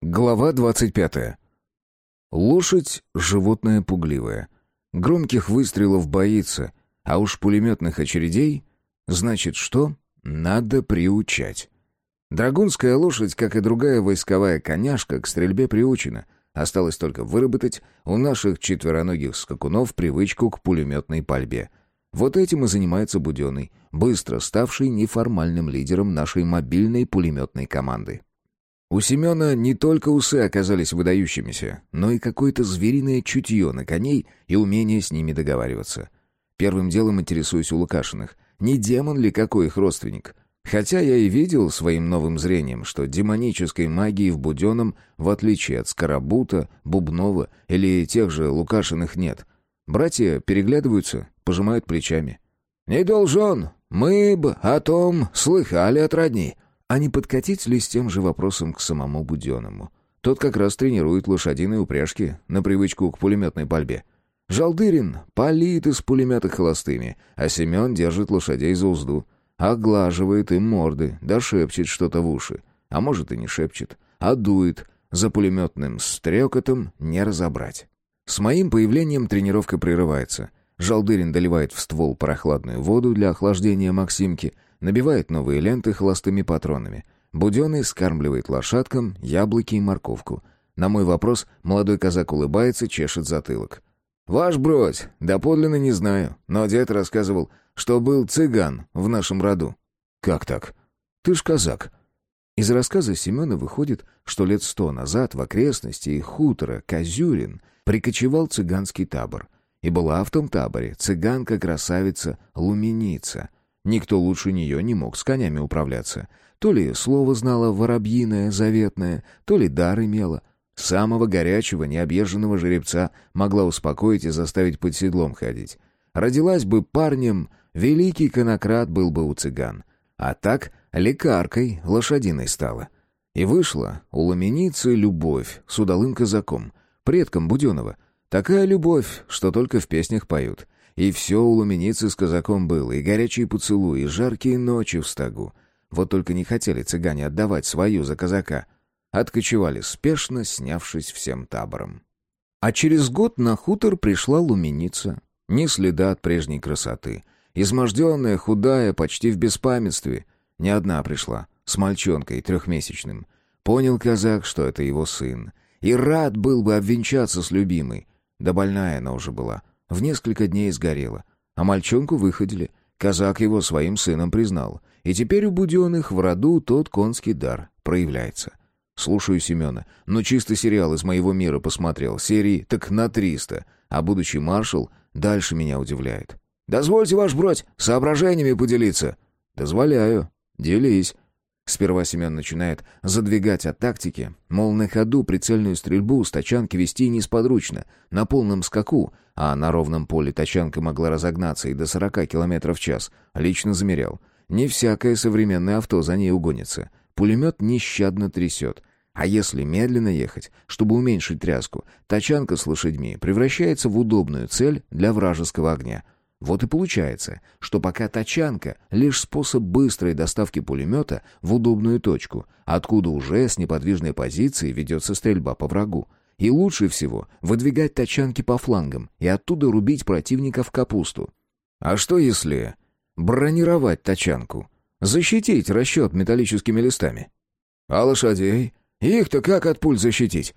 Глава 25. Лошадь — животное пугливое. Громких выстрелов боится, а уж пулеметных очередей, значит что? Надо приучать. Драгунская лошадь, как и другая войсковая коняшка, к стрельбе приучена. Осталось только выработать у наших четвероногих скакунов привычку к пулеметной пальбе. Вот этим и занимается Буденный, быстро ставший неформальным лидером нашей мобильной пулеметной команды. У Семена не только усы оказались выдающимися, но и какое-то звериное чутье на коней и умение с ними договариваться. Первым делом интересуюсь у Лукашиных, не демон ли какой их родственник. Хотя я и видел своим новым зрением, что демонической магии в Буденном, в отличие от Скоробута, Бубнова или тех же Лукашиных, нет. Братья переглядываются, пожимают плечами. «Не должен, мы б о том слыхали от родни», а не подкатить ли с тем же вопросом к самому Буденному? Тот как раз тренирует лошадиные упряжки на привычку к пулеметной пальбе. Жалдырин палит из пулемета холостыми, а Семен держит лошадей за узду, оглаживает им морды, да шепчет что-то в уши. А может и не шепчет, а дует, за пулеметным стрекотом не разобрать. С моим появлением тренировка прерывается. Жалдырин доливает в ствол прохладную воду для охлаждения Максимки — набивает новые ленты холостыми патронами. Буденный скармливает лошадкам яблоки и морковку. На мой вопрос молодой казак улыбается, чешет затылок. «Ваш бродь, доподлинно не знаю, но дед рассказывал, что был цыган в нашем роду». «Как так? Ты ж казак». Из рассказа Семена выходит, что лет сто назад в окрестности хутора Козюрин прикочевал цыганский табор. И была в том таборе цыганка-красавица Луменица — Никто лучше нее не мог с конями управляться. То ли слово знала воробьиное, заветное, то ли дар имела. Самого горячего, необъезженного жеребца могла успокоить и заставить под седлом ходить. Родилась бы парнем, великий конократ был бы у цыган. А так лекаркой лошадиной стала. И вышла у ламеницы любовь с удалым казаком, предком Буденова. Такая любовь, что только в песнях поют. И все у луменицы с казаком было, и горячие поцелуи, и жаркие ночи в стогу. Вот только не хотели цыгане отдавать свою за казака. Откочевали спешно, снявшись всем табором. А через год на хутор пришла луменица. Ни следа от прежней красоты. Изможденная, худая, почти в беспамятстве. Не одна пришла, с мальчонкой трехмесячным. Понял казак, что это его сын. И рад был бы обвенчаться с любимой. Да больная она уже была, в несколько дней сгорела. А мальчонку выходили. Казак его своим сыном признал. И теперь у Буденных в роду тот конский дар проявляется. Слушаю Семена. Ну, чисто сериал из моего мира посмотрел. Серии так на триста. А будущий маршал дальше меня удивляет. «Дозвольте, ваш бродь, соображениями поделиться». «Дозволяю. Делись». Сперва Семен начинает задвигать от тактики, мол, на ходу прицельную стрельбу с тачанки вести несподручно, на полном скаку, а на ровном поле тачанка могла разогнаться и до 40 км в час, лично замерял. Не всякое современное авто за ней угонится. Пулемет нещадно трясет. А если медленно ехать, чтобы уменьшить тряску, тачанка с лошадьми превращается в удобную цель для вражеского огня — вот и получается, что пока тачанка — лишь способ быстрой доставки пулемета в удобную точку, откуда уже с неподвижной позиции ведется стрельба по врагу. И лучше всего выдвигать тачанки по флангам и оттуда рубить противника в капусту. А что если бронировать тачанку? Защитить расчет металлическими листами? А лошадей? Их-то как от пуль защитить?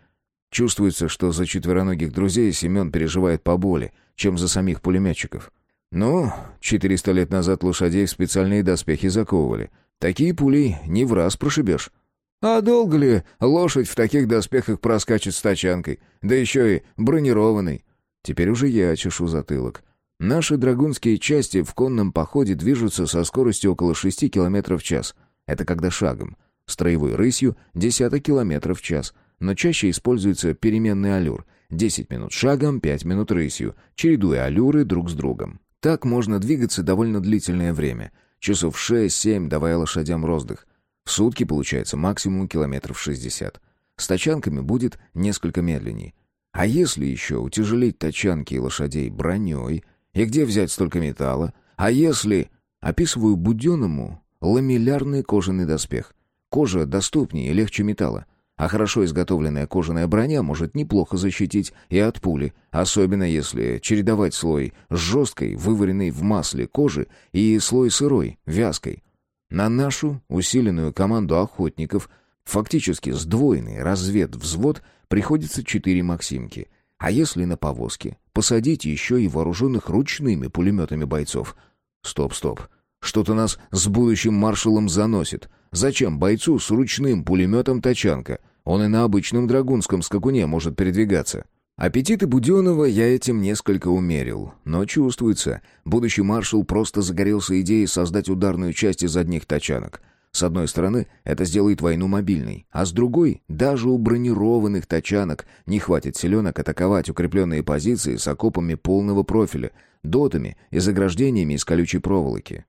Чувствуется, что за четвероногих друзей Семен переживает по боли, чем за самих пулеметчиков. Ну, 400 лет назад лошадей в специальные доспехи заковывали. Такие пули не в раз прошибешь. А долго ли лошадь в таких доспехах проскачет с тачанкой, да еще и бронированной? Теперь уже я чешу затылок. Наши драгунские части в конном походе движутся со скоростью около 6 км в час. Это когда шагом. Строевой рысью — десяток километров в час. Но чаще используется переменный аллюр. 10 минут шагом, 5 минут рысью, чередуя аллюры друг с другом. Так можно двигаться довольно длительное время. Часов 6-7, давая лошадям роздых. Сутки получается максимум километров 60. С тачанками будет несколько медленней. А если еще утяжелить тачанки и лошадей броней? И где взять столько металла? А если... Описываю буденному ламеллярный кожаный доспех. Кожа доступнее и легче металла. а хорошо изготовленная кожаная броня может неплохо защитить и от пули, особенно если чередовать слой с жесткой, вываренной в масле кожи и слой сырой, вязкой. На нашу усиленную команду охотников, фактически сдвоенный разведвзвод, приходится четыре «Максимки». А если на повозке посадить еще и вооруженных ручными пулеметами бойцов? Стоп, стоп. Что-то нас с будущим маршалом заносит. Зачем бойцу с ручным пулеметом тачанка? Он и на обычном драгунском скакуне может передвигаться. Аппетиты Буденова я этим несколько умерил, но чувствуется, будущий маршал просто загорелся идеей создать ударную часть из одних тачанок. С одной стороны, это сделает войну мобильной, а с другой, даже у бронированных тачанок не хватит селенок атаковать укрепленные позиции с окопами полного профиля, дотами и заграждениями из колючей проволоки.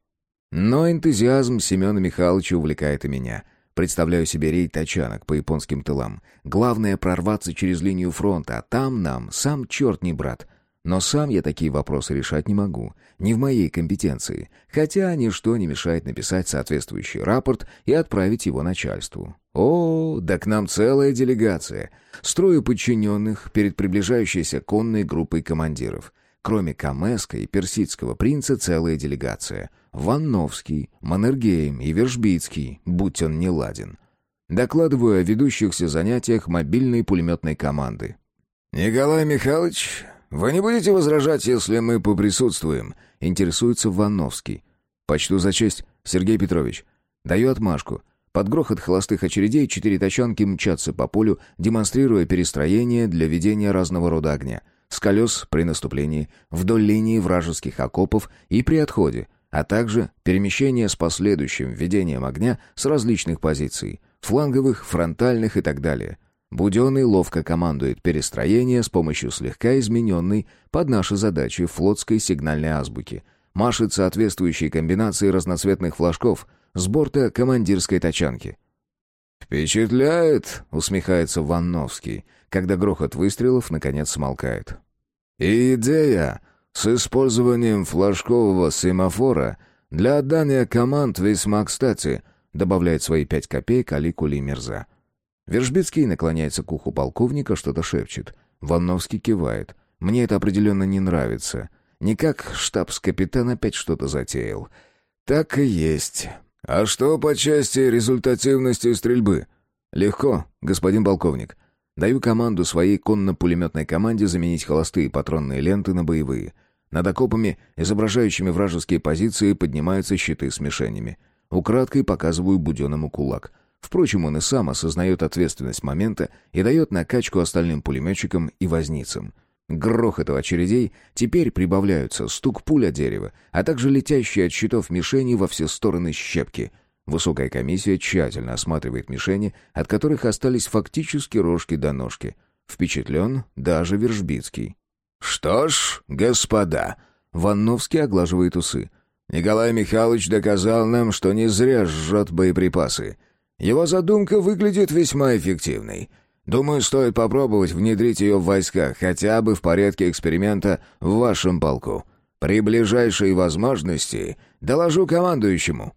Но энтузиазм Семена Михайловича увлекает и меня. Представляю себе рейд тачанок по японским тылам. Главное прорваться через линию фронта, а там нам сам черт не брат. Но сам я такие вопросы решать не могу. Не в моей компетенции. Хотя ничто не мешает написать соответствующий рапорт и отправить его начальству. О, да к нам целая делегация. Строю подчиненных перед приближающейся конной группой командиров. Кроме Камеска и персидского принца целая делегация. Ванновский, Маннергейм и Вершбицкий, будь он не ладен. Докладываю о ведущихся занятиях мобильной пулеметной команды. «Николай Михайлович, вы не будете возражать, если мы поприсутствуем?» Интересуется Ванновский. «Почту за честь, Сергей Петрович. Даю отмашку. Под грохот холостых очередей четыре тачанки мчатся по полю, демонстрируя перестроение для ведения разного рода огня с колес при наступлении, вдоль линии вражеских окопов и при отходе, а также перемещение с последующим введением огня с различных позиций, фланговых, фронтальных и так далее. Буденный ловко командует перестроение с помощью слегка измененной под наши задачи флотской сигнальной азбуки, машет соответствующие комбинации разноцветных флажков с борта командирской тачанки. «Впечатляет!» — усмехается Ванновский, когда грохот выстрелов наконец смолкает. И идея с использованием флажкового семафора для отдания команд весьма кстати, добавляет свои пять копеек Али Кули Мирза. Вержбицкий наклоняется к уху полковника, что-то шепчет. Ванновский кивает. Мне это определенно не нравится. Никак штабс-капитан опять что-то затеял. Так и есть. А что по части результативности стрельбы? Легко, господин полковник. Даю команду своей конно-пулеметной команде заменить холостые патронные ленты на боевые. Над окопами, изображающими вражеские позиции, поднимаются щиты с мишенями. Украдкой показываю Буденному кулак. Впрочем, он и сам осознает ответственность момента и дает накачку остальным пулеметчикам и возницам. Грохоту очередей теперь прибавляются стук пуля дерева, а также летящие от щитов мишени во все стороны щепки — Высокая комиссия тщательно осматривает мишени, от которых остались фактически рожки до ножки. Впечатлен даже Вержбицкий. «Что ж, господа...» Ванновский оглаживает усы. «Николай Михайлович доказал нам, что не зря жжет боеприпасы. Его задумка выглядит весьма эффективной. Думаю, стоит попробовать внедрить ее в войска, хотя бы в порядке эксперимента в вашем полку. При ближайшей возможности доложу командующему».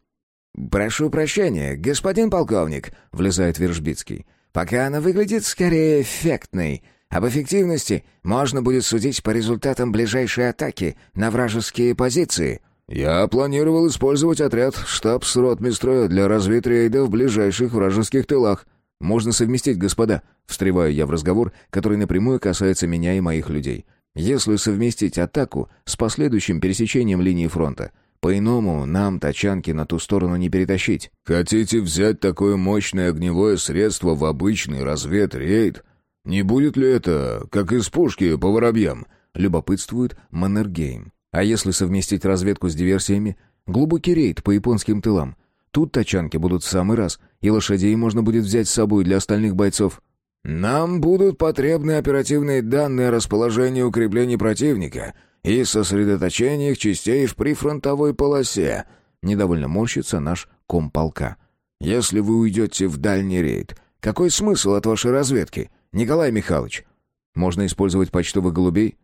«Прошу прощения, господин полковник», — влезает Вержбицкий. «Пока она выглядит скорее эффектной. Об эффективности можно будет судить по результатам ближайшей атаки на вражеские позиции». «Я планировал использовать отряд штаб с ротмистра для разведрейда в ближайших вражеских тылах». «Можно совместить, господа», — встреваю я в разговор, который напрямую касается меня и моих людей. «Если совместить атаку с последующим пересечением линии фронта, по-иному нам тачанки на ту сторону не перетащить. Хотите взять такое мощное огневое средство в обычный разведрейд? Не будет ли это, как из пушки по воробьям? Любопытствует Маннергейм. А если совместить разведку с диверсиями? Глубокий рейд по японским тылам. Тут тачанки будут в самый раз, и лошадей можно будет взять с собой для остальных бойцов. Нам будут потребны оперативные данные о расположении укреплений противника и сосредоточение их частей в прифронтовой полосе», — недовольно морщится наш комполка. «Если вы уйдете в дальний рейд, какой смысл от вашей разведки, Николай Михайлович?» «Можно использовать почтовых голубей?»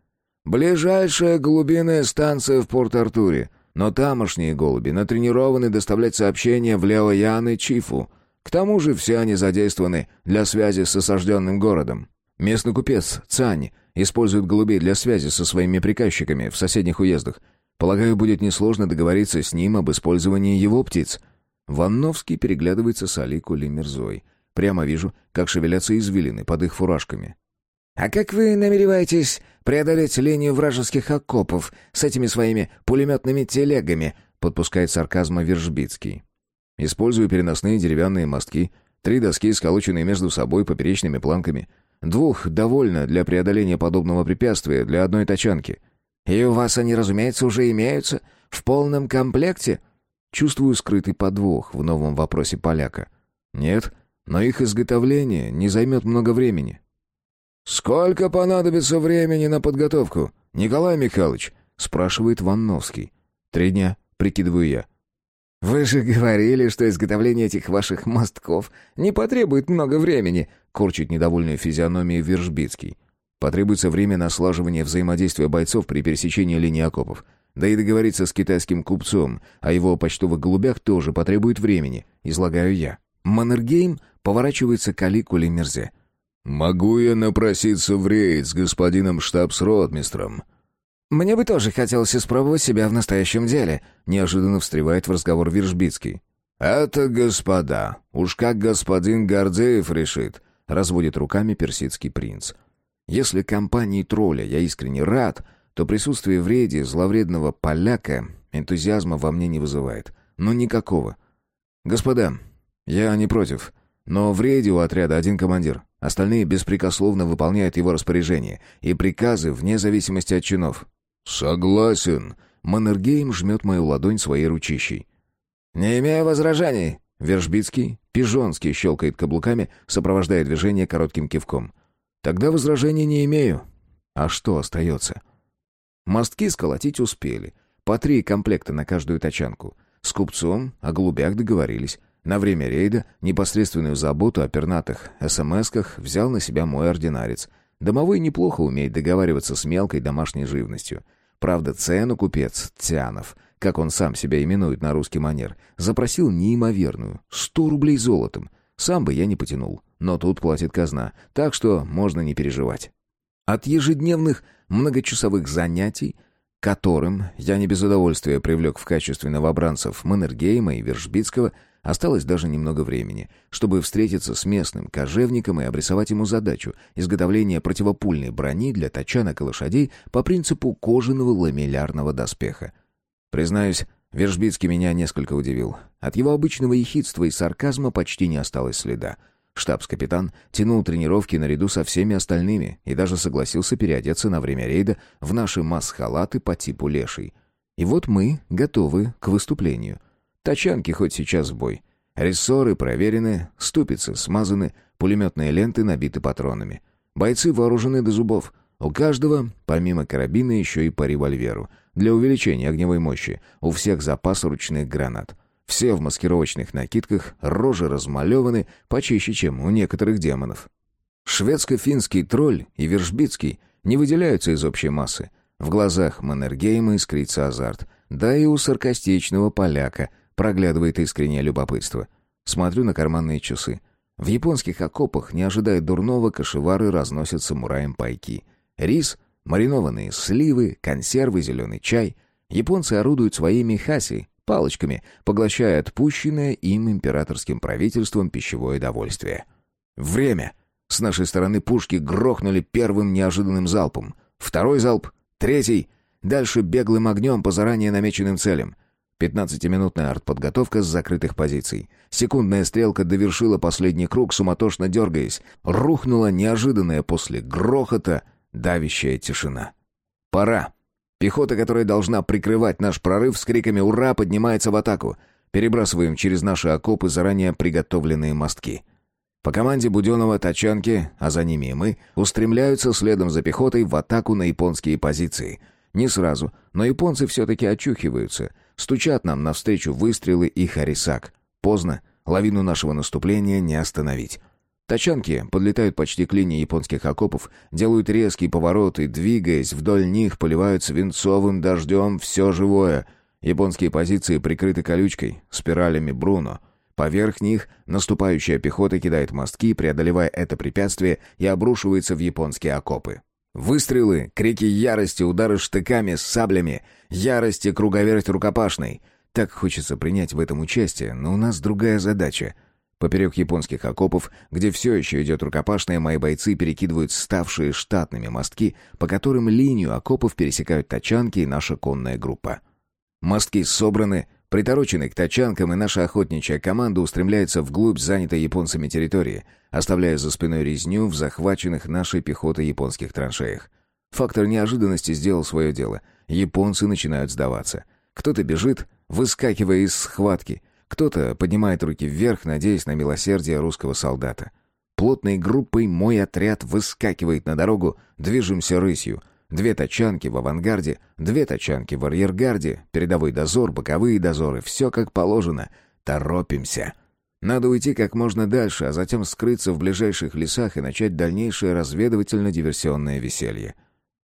«Ближайшая голубиная станция в Порт-Артуре, но тамошние голуби натренированы доставлять сообщения в Лео-Ян и Чифу. К тому же все они задействованы для связи с осажденным городом. Местный купец Цань использует голубей для связи со своими приказчиками в соседних уездах. Полагаю, будет несложно договориться с ним об использовании его птиц. Ванновский переглядывается с Алику Лемерзой. Прямо вижу, как шевелятся извилины под их фуражками. «А как вы намереваетесь преодолеть линию вражеских окопов с этими своими пулеметными телегами?» подпускает сарказма Вержбицкий. «Использую переносные деревянные мостки, три доски, сколоченные между собой поперечными планками. Двух довольно для преодоления подобного препятствия для одной тачанки». «И у вас они, разумеется, уже имеются? В полном комплекте?» Чувствую скрытый подвох в новом вопросе поляка. «Нет, но их изготовление не займет много времени». «Сколько понадобится времени на подготовку, Николай Михайлович?» — спрашивает Ванновский. «Три дня», — прикидываю я. «Вы же говорили, что изготовление этих ваших мостков не потребует много времени», — корчит недовольную физиономию Вержбицкий. «Потребуется время на слаживание взаимодействия бойцов при пересечении линии окопов. Да и договориться с китайским купцом о его почтовых голубях тоже потребует времени», — излагаю я. Маннергейм поворачивается к Алику Лемерзе. «Могу я напроситься в рейд с господином штабс-ротмистром?» «Мне бы тоже хотелось испробовать себя в настоящем деле», — неожиданно встревает в разговор Виржбицкий. «Это господа. Уж как господин Гордеев решит», — разводит руками персидский принц. «Если компании тролля я искренне рад, то присутствие в рейде зловредного поляка энтузиазма во мне не вызывает. Ну, никакого. Господа, я не против, но в рейде у отряда один командир. Остальные беспрекословно выполняют его распоряжения и приказы вне зависимости от чинов. «Согласен». Маннергейм жмет мою ладонь своей ручищей. «Не имею возражений». Вержбицкий, пижонский щелкает каблуками, сопровождая движение коротким кивком. «Тогда возражений не имею». А что остается? Мостки сколотить успели. По три комплекта на каждую тачанку. С купцом о голубях договорились. На время рейда непосредственную заботу о пернатых СМСках взял на себя мой ординарец. Домовой неплохо умеет договариваться с мелкой домашней живностью. Правда, цену купец Тянов, как он сам себя именует на русский манер, запросил неимоверную — сто рублей золотом. Сам бы я не потянул, но тут платит казна, так что можно не переживать. От ежедневных многочасовых занятий которым я не без удовольствия привлек в качестве новобранцев Маннергейма и Вержбицкого, Осталось даже немного времени, чтобы встретиться с местным кожевником и обрисовать ему задачу изготовления противопульной брони для тачанок и лошадей по принципу кожаного ламеллярного доспеха. Признаюсь, Вержбицкий меня несколько удивил. От его обычного ехидства и сарказма почти не осталось следа. Штабс-капитан тянул тренировки наряду со всеми остальными и даже согласился переодеться на время рейда в наши масс-халаты по типу леший. И вот мы готовы к выступлению — Тачанки хоть сейчас в бой. Рессоры проверены, ступицы смазаны, пулеметные ленты набиты патронами. Бойцы вооружены до зубов. У каждого, помимо карабина, еще и по револьверу. Для увеличения огневой мощи. У всех запас ручных гранат. Все в маскировочных накидках, рожи размалеваны, почище, чем у некоторых демонов. Шведско-финский тролль и Вержбицкий не выделяются из общей массы. В глазах Маннергейма искрится азарт. Да и у саркастичного поляка – Проглядывает искреннее любопытство. Смотрю на карманные часы. В японских окопах, не ожидая дурного, кошевары разносят самураям пайки. Рис, маринованные сливы, консервы, зеленый чай. Японцы орудуют своими хаси, палочками, поглощая отпущенное им императорским правительством пищевое довольствие. Время. С нашей стороны пушки грохнули первым неожиданным залпом. Второй залп, третий. Дальше беглым огнем по заранее намеченным целям. Пятнадцатиминутная артподготовка с закрытых позиций. Секундная стрелка довершила последний круг, суматошно дергаясь. Рухнула неожиданная после грохота давящая тишина. «Пора!» Пехота, которая должна прикрывать наш прорыв с криками «Ура!» поднимается в атаку. Перебрасываем через наши окопы заранее приготовленные мостки. По команде Буденова тачанки, а за ними и мы, устремляются следом за пехотой в атаку на японские позиции. Не сразу, но японцы все-таки очухиваются — Стучат нам навстречу выстрелы и харисак. Поздно, лавину нашего наступления не остановить. Тачанки подлетают почти к линии японских окопов, делают резкие повороты, двигаясь вдоль них, поливают свинцовым дождем все живое. Японские позиции прикрыты колючкой, спиралями Бруно. Поверх них наступающая пехота кидает мостки, преодолевая это препятствие, и обрушивается в японские окопы. Выстрелы, крики ярости, удары штыками, саблями, ярости, круговерть рукопашной. Так хочется принять в этом участие, но у нас другая задача. Поперек японских окопов, где все еще идет рукопашная, мои бойцы перекидывают ставшие штатными мостки, по которым линию окопов пересекают тачанки и наша конная группа. Мостки собраны, приторочены к тачанкам, и наша охотничья команда устремляется вглубь занятой японцами территории, оставляя за спиной резню в захваченных нашей пехотой японских траншеях. Фактор неожиданности сделал свое дело. Японцы начинают сдаваться. Кто-то бежит, выскакивая из схватки. Кто-то поднимает руки вверх, надеясь на милосердие русского солдата. Плотной группой мой отряд выскакивает на дорогу, движемся рысью. Две тачанки в авангарде, две тачанки в арьергарде, передовой дозор, боковые дозоры, все как положено. Торопимся. Надо уйти как можно дальше, а затем скрыться в ближайших лесах и начать дальнейшее разведывательно-диверсионное веселье.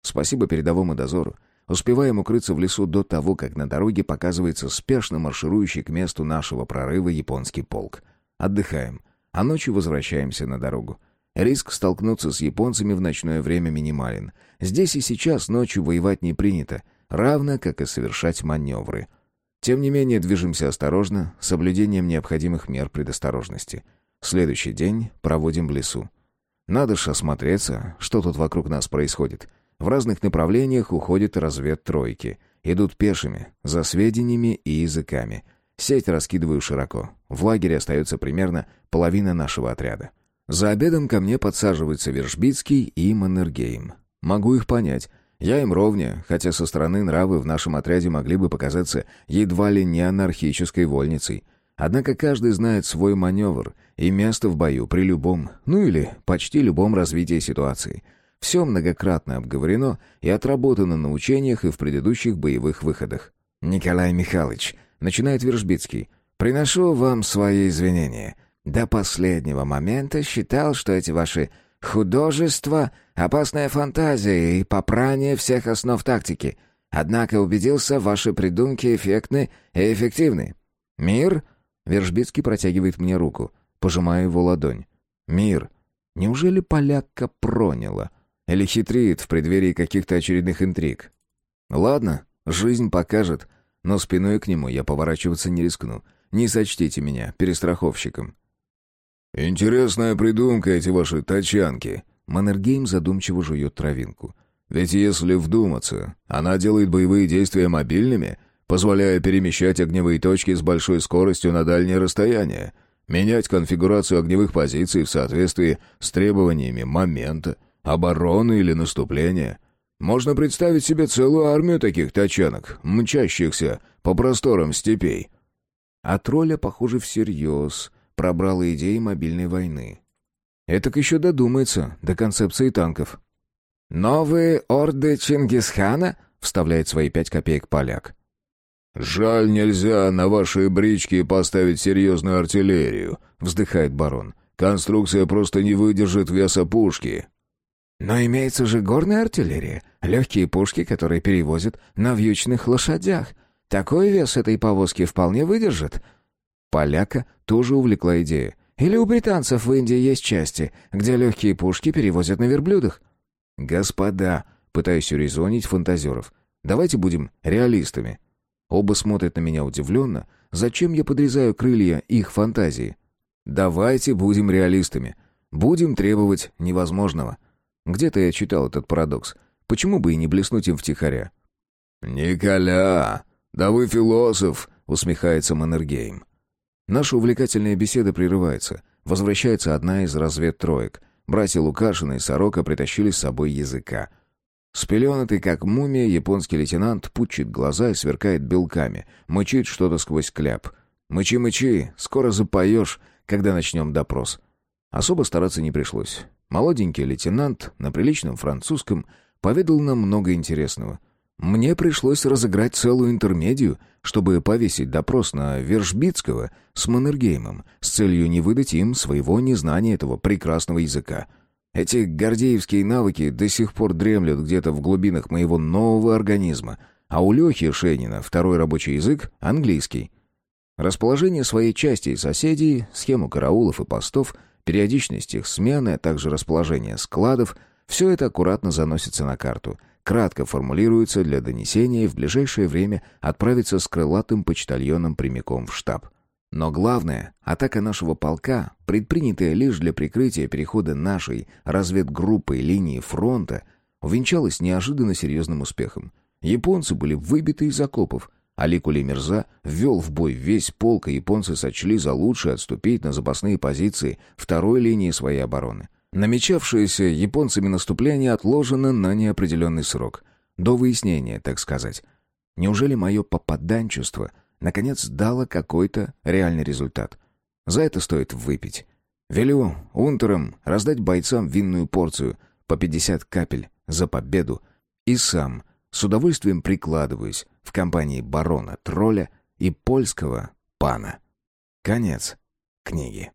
Спасибо передовому дозору. Успеваем укрыться в лесу до того, как на дороге показывается спешно марширующий к месту нашего прорыва японский полк. Отдыхаем, а ночью возвращаемся на дорогу. Риск столкнуться с японцами в ночное время минимален. Здесь и сейчас ночью воевать не принято, равно как и совершать маневры. Тем не менее, движемся осторожно, с соблюдением необходимых мер предосторожности. Следующий день проводим в лесу. Надо ж осмотреться, что тут вокруг нас происходит — в разных направлениях уходят разведтройки. Идут пешими, за сведениями и языками. Сеть раскидываю широко. В лагере остается примерно половина нашего отряда. За обедом ко мне подсаживаются Вершбицкий и Маннергейм. Могу их понять. Я им ровня, хотя со стороны нравы в нашем отряде могли бы показаться едва ли не анархической вольницей. Однако каждый знает свой маневр и место в бою при любом, ну или почти любом развитии ситуации — все многократно обговорено и отработано на учениях и в предыдущих боевых выходах. «Николай Михайлович», — начинает Вержбицкий, — «приношу вам свои извинения. До последнего момента считал, что эти ваши художества — опасная фантазия и попрание всех основ тактики. Однако убедился, ваши придумки эффектны и эффективны. Мир?» — Вержбицкий протягивает мне руку. Пожимаю его ладонь. «Мир. Неужели поляка проняло?» Или хитрит в преддверии каких-то очередных интриг. Ладно, жизнь покажет, но спиной к нему я поворачиваться не рискну. Не сочтите меня перестраховщиком. «Интересная придумка эти ваши тачанки». Маннергейм задумчиво жует травинку. «Ведь если вдуматься, она делает боевые действия мобильными, позволяя перемещать огневые точки с большой скоростью на дальние расстояния, менять конфигурацию огневых позиций в соответствии с требованиями момента, Оборона или наступление? Можно представить себе целую армию таких тачанок, мчащихся по просторам степей. А тролля, похоже, всерьез пробрала идеи мобильной войны. Этак еще додумается до концепции танков. «Новые орды Чингисхана?» — вставляет свои пять копеек поляк. «Жаль, нельзя на ваши брички поставить серьезную артиллерию», — вздыхает барон. «Конструкция просто не выдержит веса пушки». Но имеется же горная артиллерия, легкие пушки, которые перевозят на вьючных лошадях. Такой вес этой повозки вполне выдержит. Поляка тоже увлекла идея. Или у британцев в Индии есть части, где легкие пушки перевозят на верблюдах? Господа, пытаюсь урезонить фантазеров, давайте будем реалистами. Оба смотрят на меня удивленно. Зачем я подрезаю крылья их фантазии? Давайте будем реалистами. Будем требовать невозможного. Где-то я читал этот парадокс. Почему бы и не блеснуть им втихаря? «Николя, да вы философ!» — усмехается Маннергейм. Наша увлекательная беседа прерывается. Возвращается одна из разведтроек. Братья Лукашина и Сорока притащили с собой языка. Спеленатый, как мумия, японский лейтенант пучит глаза и сверкает белками, мычит что-то сквозь кляп. «Мычи-мычи, скоро запоешь, когда начнем допрос». Особо стараться не пришлось. Молоденький лейтенант на приличном французском поведал нам много интересного. Мне пришлось разыграть целую интермедию, чтобы повесить допрос на Вершбицкого с Маннергеймом с целью не выдать им своего незнания этого прекрасного языка. Эти гордеевские навыки до сих пор дремлют где-то в глубинах моего нового организма, а у Лехи Шенина второй рабочий язык — английский. Расположение своей части и соседей, схему караулов и постов, периодичность их смены, а также расположение складов — все это аккуратно заносится на карту, кратко формулируется для донесения и в ближайшее время отправится с крылатым почтальоном прямиком в штаб. Но главное, атака нашего полка, предпринятая лишь для прикрытия перехода нашей разведгруппы линии фронта, увенчалась неожиданно серьезным успехом. Японцы были выбиты из окопов, Али Кулемирза ввел в бой весь полк, и японцы сочли за лучшее отступить на запасные позиции второй линии своей обороны. Намечавшееся японцами наступление отложено на неопределенный срок. До выяснения, так сказать. Неужели мое попаданчество наконец дало какой-то реальный результат? За это стоит выпить. Велю унтерам раздать бойцам винную порцию по 50 капель за победу и сам с удовольствием прикладываюсь в компании барона Тролля и польского пана. Конец книги.